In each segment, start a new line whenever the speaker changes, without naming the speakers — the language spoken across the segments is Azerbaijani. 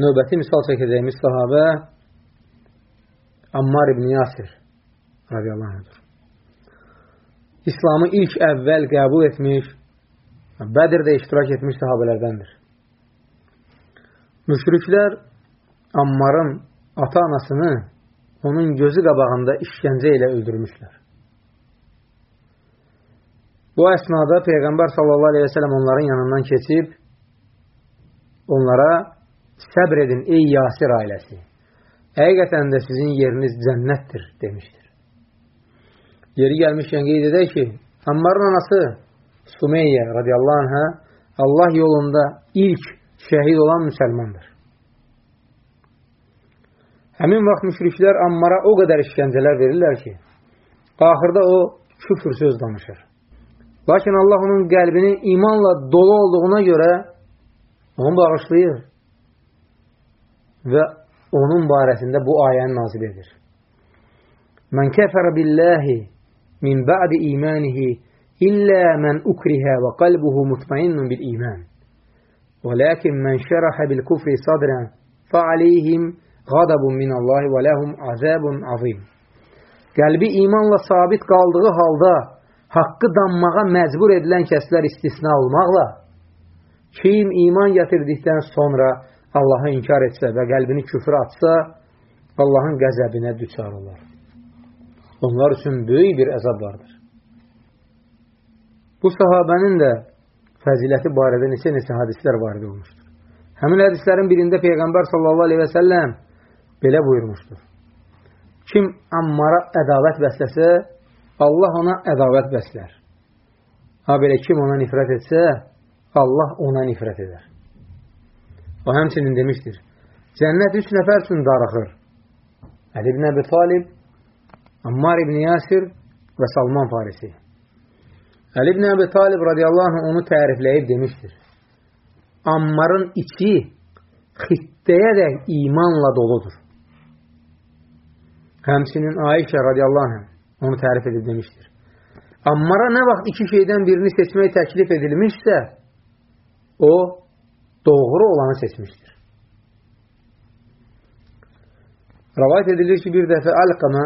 növbəti misal çəkəcəyimiz sahabə Ammar ibn Yasir radiyallahu anhdır. İslamı ilk əvvəl qəbul etmiş, Bədirdə iştirak etmiş sahabələrdəndir. Müşriklər Ammarın ata-anasını onun gözü qabağında işgəncə ilə öldürmüşlər. Bu əsnada Peyğəmbər sallallahu aleyhi və sələm onların yanından keçib onlara səbr edin ey Yasir ailəsi. Həqiqətən də sizin yeriniz cənnətdir demişdir. Yeri gəlmişkən qeyd edək ki, Ammarın anası Sumeyyə radiyallahu anhə Allah yolunda ilk şəhid olan müsəlmandır. Həmin vaxt müşriklər Ammara o qədər işgəncələr verirlər ki, axırda o küfür söz danışır. Lakin Allah onun qəlbini imanla dolu olduğuna görə onu bağışlayır və onun barəsində bu ayəni nazil edir. Mən kəfərə billahi min ba'di imanihi illə mən ukrihə və qalbuhu mutmainnun bil iman. Və lakin mən şərəhə bil kufri sadrən fəaleyhim qadabun minallahi və ləhum azabun azim. Qəlbi imanla sabit qaldığı halda haqqı danmağa məcbur edilən kəslər istisna olmaqla kim iman gətirdikdən sonra Allahı inkar etsə və qəlbini küfrə atsa, Allahın qəzəbinə düçar olar. Onlar üçün böyük bir əzab vardır. Bu sahabənin də fəziləti barədə neçə-neçə hadislər varid olmuşdur. Həmin hədislərin birində Peyğəmbər sallallahu aleyhi və səlləm belə buyurmuşdur. Kim Ammara ədavət bəsləsə, Allah ona ədavət bəslər. Ha belə kim ona nifrət etsə, Allah ona nifrət edər. O həmçinin demişdir, cənnət üç nəfər üçün darıxır. Əli ibn Əbi Talib, Ammar ibn Yasir və Salman Farisi. Əli ibn Əbi Talib radiyallahu anh onu tərifləyib demişdir. Ammarın içi xittəyədək imanla doludur. Həmsinin Ayşə radiyallahu anh onu tərif edib demişdir. Ammara nə vaxt iki şeydən birini seçmək təklif edilmişsə, o doğru olanı seçmişdir. Rəvayət edilir ki, bir dəfə Əlqama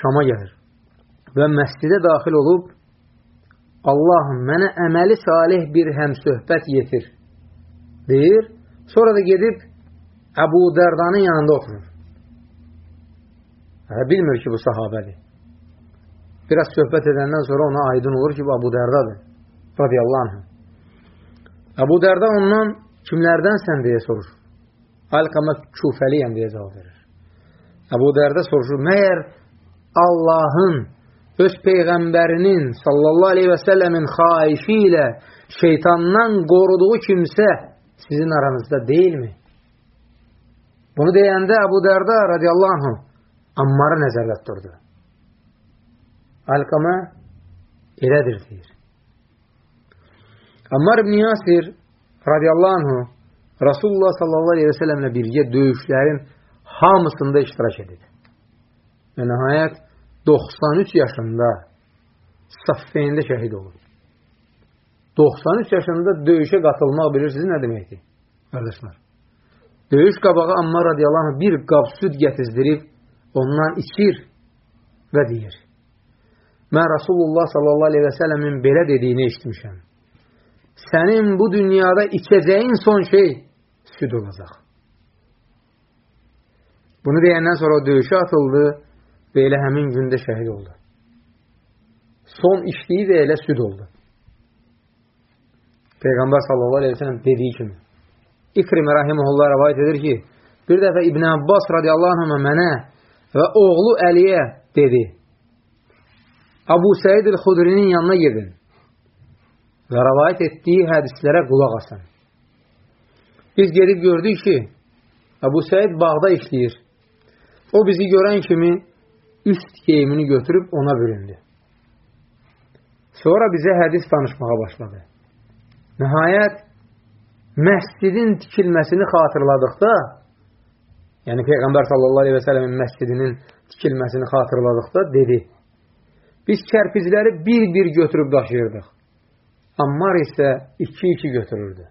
Şama gəlir və məscidə daxil olub Allahım, mənə əməli salih bir həmsöhbət yetir deyir. Sonra da gedib Əbu Dərdanın yanında oturur. Hə, bilmir ki, bu sahabədir. Biraz söhbət edəndən sonra ona aydın olur ki, bu Əbu Dərdadır. Radiyallahu anh. Əbu Dərda ondan Kimlerden sen diye sorur. Alkama çufeliyen diye cevap verir. Ebu Der'de soruşur. Meğer Allah'ın öz peygamberinin sallallahu aleyhi ve sellemin haifiyle şeytandan koruduğu kimse sizin aranızda değil mi? Bunu deyende Ebu Derda radıyallahu anh Ammar'ı nəzərlət durdu. Alqama elədir, deyir. Ammar ibn Yasir radiyallahu anhu Rasulullah sallallahu aleyhi ve sellemlə birgə döyüşlərin hamısında iştirak edir. Və nəhayət 93 yaşında Saffeyində şəhid olur. 93 yaşında döyüşə qatılmaq bilirsiniz nə deməkdir? Qardaşlar. Döyüş qabağı Ammar radiyallahu anh bir qab süd gətizdirib ondan içir və deyir. Mən Rasulullah sallallahu aleyhi və sələmin belə dediyini eşitmişəm. Sənin bu dünyada içəcəyin son şey süd olacaq. Bunu deyəndən sonra o döyüşə atıldı və elə həmin gündə şəhid oldu. Son içdiyi də elə süd oldu. Peyğəmbər sallallahu aleyhi və sələm dediyi kimi. İkrimə rahiməhullah rəvayət edir ki, bir dəfə İbn Abbas radiyallahu anh mənə və oğlu Əliyə dedi, Abu Səid el-Xudrinin yanına gedin və rəvayət etdiyi hədislərə qulaq asın. Biz gedib gördük ki, Abu Səid bağda işləyir. O bizi görən kimi üst geyimini götürüb ona büründü. Sonra bizə hədis danışmağa başladı. Nəhayət, məscidin tikilməsini xatırladıqda, yəni Peyğəmbər sallallahu aleyhi və sələmin məscidinin tikilməsini xatırladıqda dedi, biz kərpizləri bir-bir götürüb daşıyırdıq. Ammar isə iki-iki götürürdü.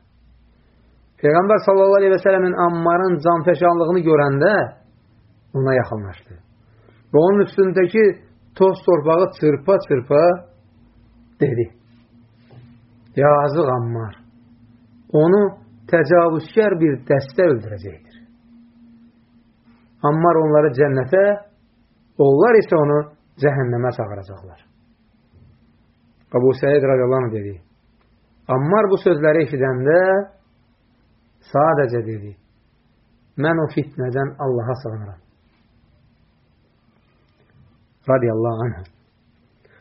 Peyğəmbər sallallahu aleyhi və sələmin Ammarın canfəşanlığını görəndə ona yaxınlaşdı. Və onun üstündəki toz torpağı çırpa-çırpa dedi. Yazıq Ammar, onu təcavüzkər bir dəstə öldürəcəkdir. Ammar onları cənnətə, onlar isə onu cəhənnəmə çağıracaqlar. Abu Səid radiyallahu anh dedi. Ammar bu sözləri eşidəndə sadəcə dedi. Mən o fitnədən Allaha sığınıram. Radiyallahu anh.